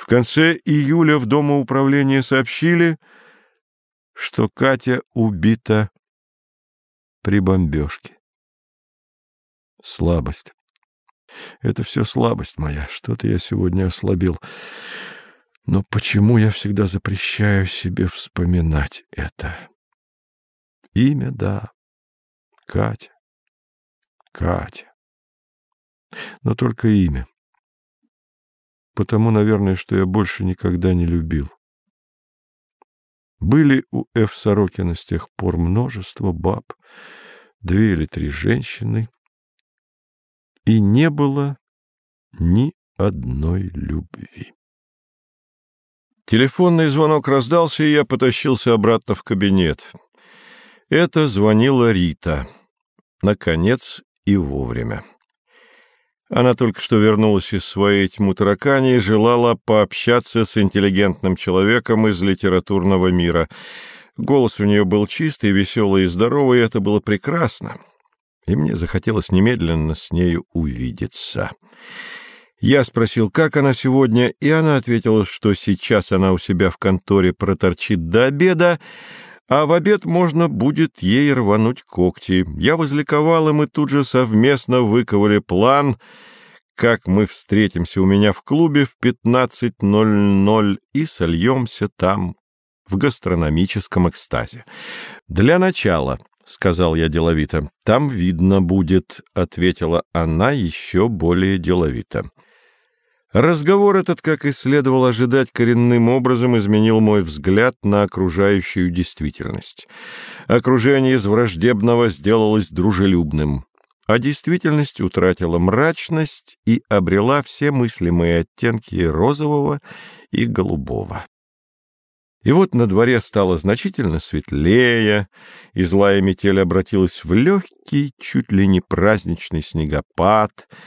В конце июля в Домоуправление сообщили, что Катя убита при бомбежке. Слабость. Это все слабость моя. Что-то я сегодня ослабил. Но почему я всегда запрещаю себе вспоминать это? Имя, да. Катя. Катя. Но только имя. Потому, наверное, что я больше никогда не любил. Были у Ф. Сорокина с тех пор множество баб, две или три женщины, и не было ни одной любви. Телефонный звонок раздался, и я потащился обратно в кабинет. Это звонила Рита. Наконец и вовремя. Она только что вернулась из своей тьму таракани и желала пообщаться с интеллигентным человеком из литературного мира. Голос у нее был чистый, веселый и здоровый, и это было прекрасно. И мне захотелось немедленно с нею увидеться. Я спросил, как она сегодня, и она ответила, что сейчас она у себя в конторе проторчит до обеда, а в обед можно будет ей рвануть когти. Я возликовал, и мы тут же совместно выковали план, как мы встретимся у меня в клубе в 15.00 и сольемся там в гастрономическом экстазе. «Для начала», — сказал я деловито, — «там видно будет», — ответила она еще более деловито. Разговор этот, как и следовало ожидать, коренным образом изменил мой взгляд на окружающую действительность. Окружение из враждебного сделалось дружелюбным, а действительность утратила мрачность и обрела все мыслимые оттенки розового и голубого. И вот на дворе стало значительно светлее, и злая метель обратилась в легкий, чуть ли не праздничный снегопад —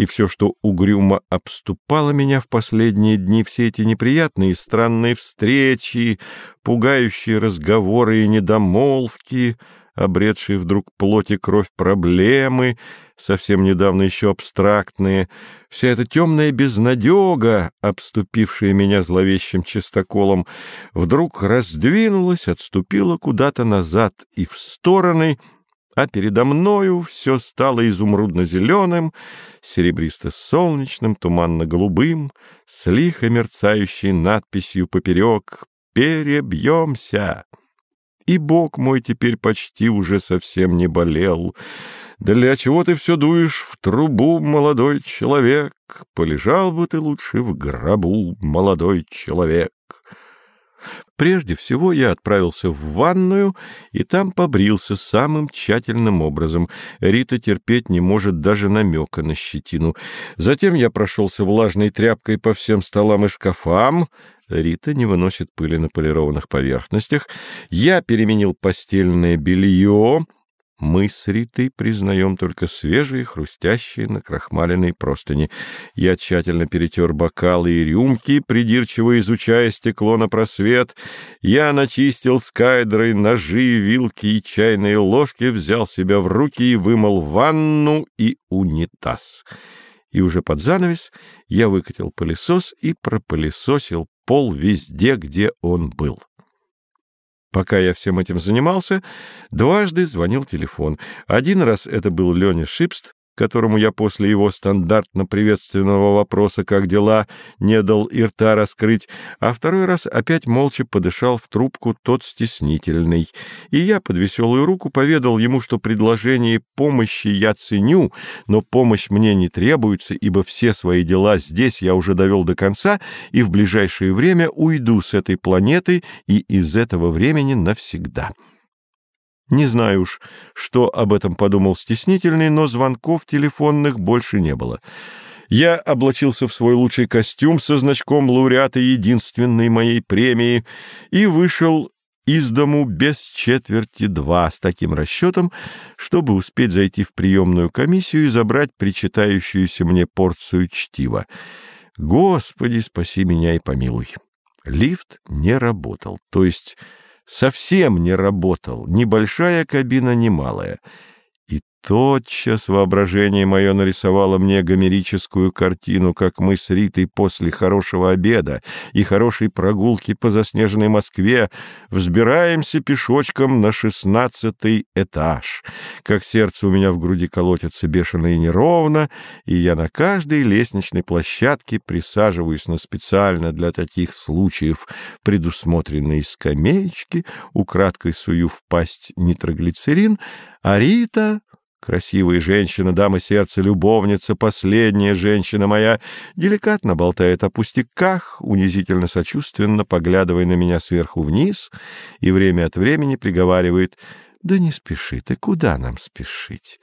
и все, что угрюмо обступало меня в последние дни, все эти неприятные и странные встречи, пугающие разговоры и недомолвки, обретшие вдруг плоть и кровь проблемы, совсем недавно еще абстрактные, вся эта темная безнадега, обступившая меня зловещим чистоколом, вдруг раздвинулась, отступила куда-то назад и в стороны — а передо мною все стало изумрудно-зеленым, серебристо-солнечным, туманно-голубым, с лихо мерцающей надписью поперек «Перебьемся!» И бок мой теперь почти уже совсем не болел. Для чего ты все дуешь в трубу, молодой человек? Полежал бы ты лучше в гробу, молодой человек. Прежде всего я отправился в ванную и там побрился самым тщательным образом. Рита терпеть не может даже намека на щетину. Затем я прошелся влажной тряпкой по всем столам и шкафам. Рита не выносит пыли на полированных поверхностях. Я переменил постельное белье — мы с Ритой признаем только свежие, хрустящие на крахмаленной простыни. Я тщательно перетер бокалы и рюмки, придирчиво изучая стекло на просвет. Я начистил скайдрой ножи, вилки и чайные ложки, взял себя в руки и вымыл ванну и унитаз. И уже под занавес я выкатил пылесос и пропылесосил пол везде, где он был. Пока я всем этим занимался, дважды звонил телефон. Один раз это был Леня Шипст, которому я после его стандартно-приветственного вопроса «Как дела?» не дал и рта раскрыть, а второй раз опять молча подышал в трубку тот стеснительный. И я под веселую руку поведал ему, что предложение помощи я ценю, но помощь мне не требуется, ибо все свои дела здесь я уже довел до конца и в ближайшее время уйду с этой планеты и из этого времени навсегда. Не знаю уж, что об этом подумал стеснительный, но звонков телефонных больше не было. Я облачился в свой лучший костюм со значком лауреата единственной моей премии и вышел из дому без четверти два с таким расчетом, чтобы успеть зайти в приемную комиссию и забрать причитающуюся мне порцию чтива. Господи, спаси меня и помилуй. Лифт не работал, то есть совсем не работал, ни большая кабина, ни малая. Тотчас воображение мое нарисовало мне гомерическую картину, как мы с Ритой после хорошего обеда и хорошей прогулки по заснеженной Москве взбираемся пешочком на шестнадцатый этаж, как сердце у меня в груди колотится бешено и неровно, и я на каждой лестничной площадке присаживаюсь на специально для таких случаев предусмотренные скамеечки, украдкой сую в пасть нитроглицерин, а Рита Красивая женщина, дама сердца, любовница, последняя женщина моя, деликатно болтает о пустяках, унизительно сочувственно поглядывая на меня сверху вниз и время от времени приговаривает «Да не спеши ты, куда нам спешить?